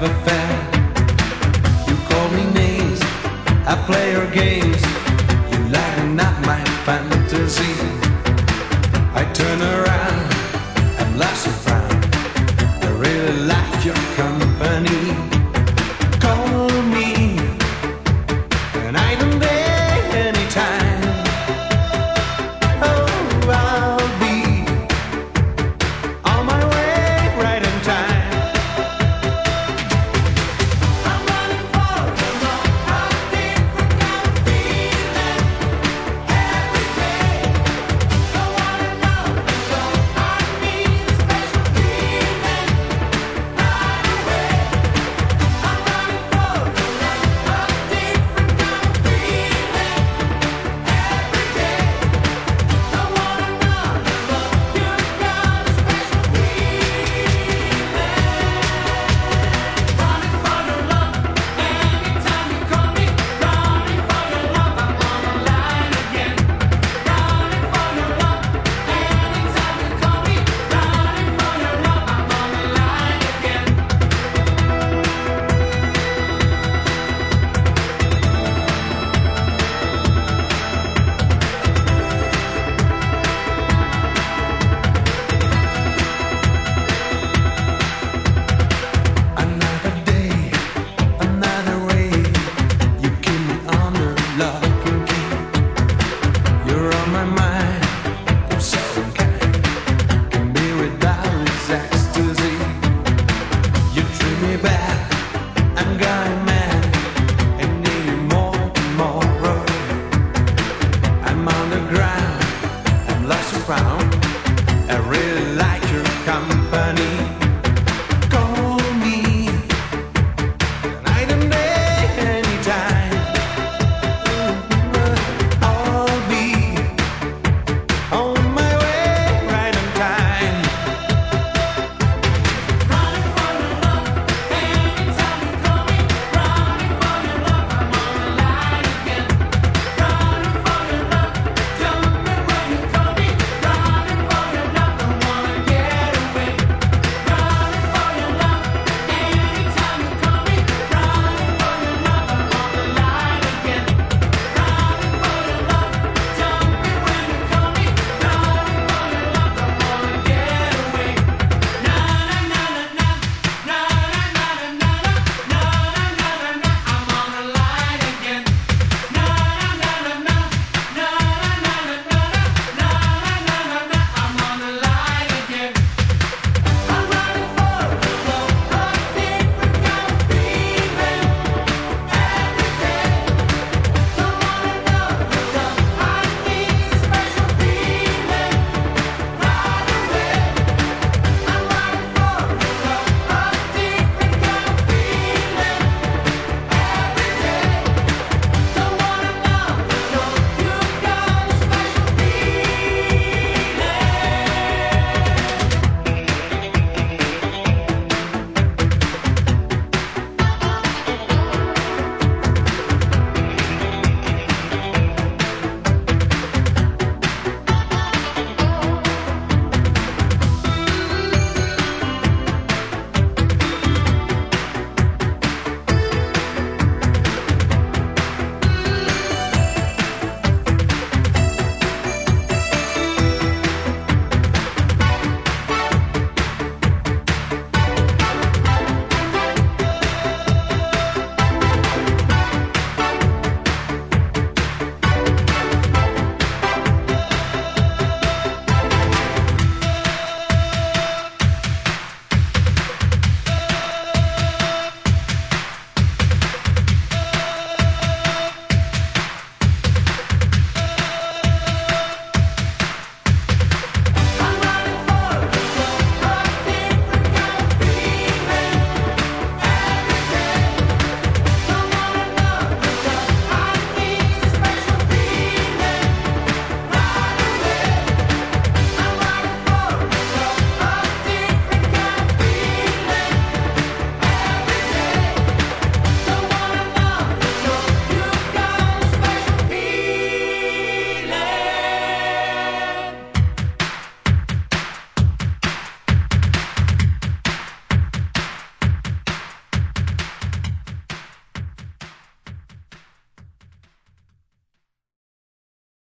love affair. You call me names, I play your games, you lighten not my fun.